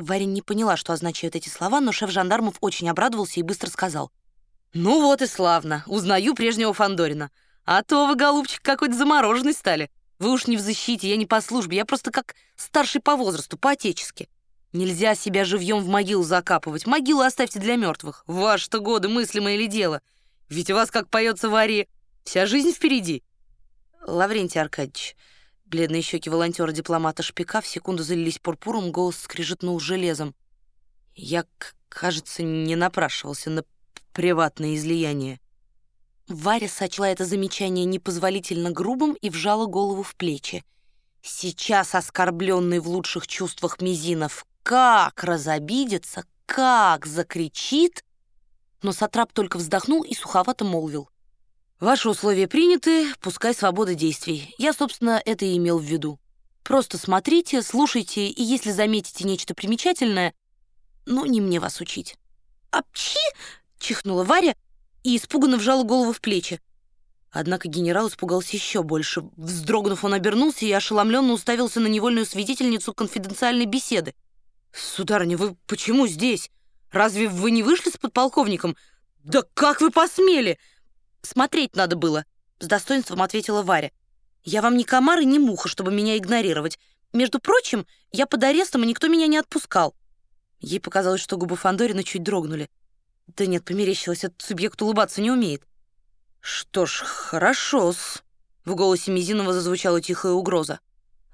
Варя не поняла, что означают эти слова, но шеф жандармов очень обрадовался и быстро сказал. «Ну вот и славно, узнаю прежнего Фандорина. А то вы, голубчик, какой-то замороженный стали. Вы уж не в защите, я не по службе, я просто как старший по возрасту, по-отечески. Нельзя себя живьем в могилу закапывать. Могилу оставьте для мертвых. Ваши-то годы, мыслимое ли дело? Ведь у вас, как поется в Арии, вся жизнь впереди. Лаврентий Аркадьевич, бледные щеки волонтера-дипломата Шпика в секунду залились пурпуром, голос скрежетнул железом. Я, кажется, не напрашивался на приватное излияние. Варя сочла это замечание непозволительно грубым и вжала голову в плечи. Сейчас оскорбленный в лучших чувствах Мизинов как разобидится, как закричит. Но Сатрап только вздохнул и суховато молвил. «Ваши условия приняты, пускай свобода действий. Я, собственно, это и имел в виду. Просто смотрите, слушайте, и если заметите нечто примечательное, ну, не мне вас учить». «Апчи!» — чихнула Варя и испуганно вжала голову в плечи. Однако генерал испугался еще больше. Вздрогнув, он обернулся и ошеломленно уставился на невольную свидетельницу конфиденциальной беседы. «Сударыня, вы почему здесь? Разве вы не вышли с подполковником? Да как вы посмели?» «Смотреть надо было», — с достоинством ответила Варя. «Я вам не комар и не муха, чтобы меня игнорировать. Между прочим, я под арестом, и никто меня не отпускал». Ей показалось, что губы Фандорина чуть дрогнули. Да нет, померещилась, этот субъект улыбаться не умеет. «Что ж, хорошо-с», — в голосе Мизинова зазвучала тихая угроза.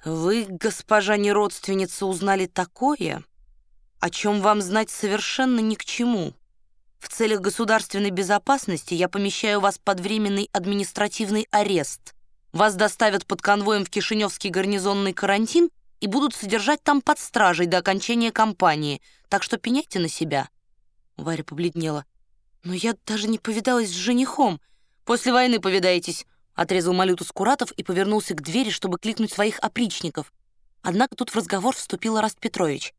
«Вы, госпожа неродственница, узнали такое, о чем вам знать совершенно ни к чему. В целях государственной безопасности я помещаю вас под временный административный арест. Вас доставят под конвоем в Кишиневский гарнизонный карантин и будут содержать там под стражей до окончания кампании, так что пеняйте на себя». Варя побледнела. «Но я даже не повидалась с женихом. После войны повидаетесь. Отрезал Малютус Куратов и повернулся к двери, чтобы кликнуть своих опричников. Однако тут в разговор вступил Раст Петрович.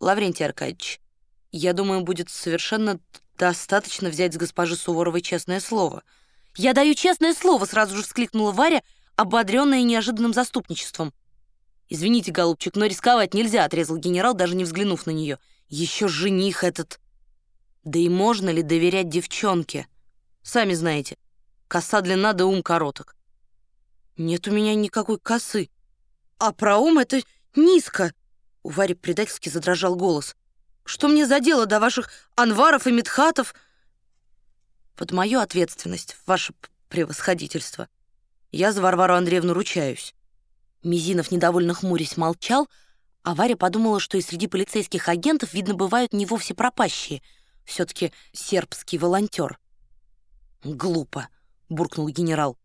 «Лаврентий Аркадьевич, я думаю, будет совершенно достаточно взять с госпожи Суворовой честное слово». «Я даю честное слово!» — сразу же вскликнула Варя, ободренная неожиданным заступничеством. «Извините, голубчик, но рисковать нельзя», — отрезал генерал, даже не взглянув на нее. «Еще жених этот!» «Да и можно ли доверять девчонке? Сами знаете, Коса длинна да ум короток. Нет у меня никакой косы. А про ум это низко. У Вари предательски задрожал голос. Что мне за дело до ваших анваров и медхатов? Под мою ответственность, ваше превосходительство. Я за Варвару Андреевну ручаюсь. Мизинов, недовольно хмурясь, молчал, а Варя подумала, что и среди полицейских агентов, видно, бывают не вовсе пропащие. все таки сербский волонтер. Глупо. — буркнул генерал.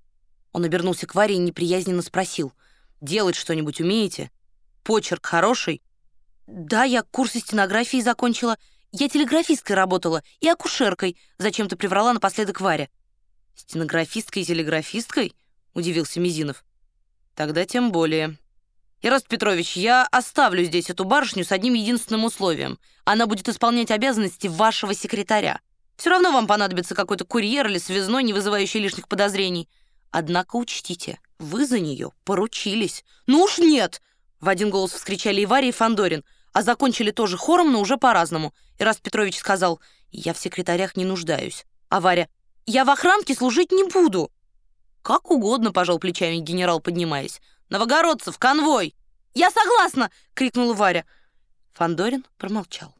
Он обернулся к Варе и неприязненно спросил. «Делать что-нибудь умеете? Почерк хороший?» «Да, я курсы стенографии закончила. Я телеграфисткой работала и акушеркой», — зачем-то приврала напоследок Варя. «Стенографисткой и телеграфисткой?» — удивился Мизинов. «Тогда тем более». «Ираст Петрович, я оставлю здесь эту барышню с одним единственным условием. Она будет исполнять обязанности вашего секретаря. Все равно вам понадобится какой-то курьер или связной, не вызывающий лишних подозрений. Однако учтите, вы за нее поручились. Ну уж нет! В один голос вскричали и Варя, и Фандорин, а закончили тоже хором, но уже по-разному. И раз Петрович сказал, я в секретарях не нуждаюсь. А Варя, я в охранке служить не буду. Как угодно, пожал плечами генерал, поднимаясь. Новогородцев, конвой! Я согласна! крикнула Варя. Фандорин промолчал.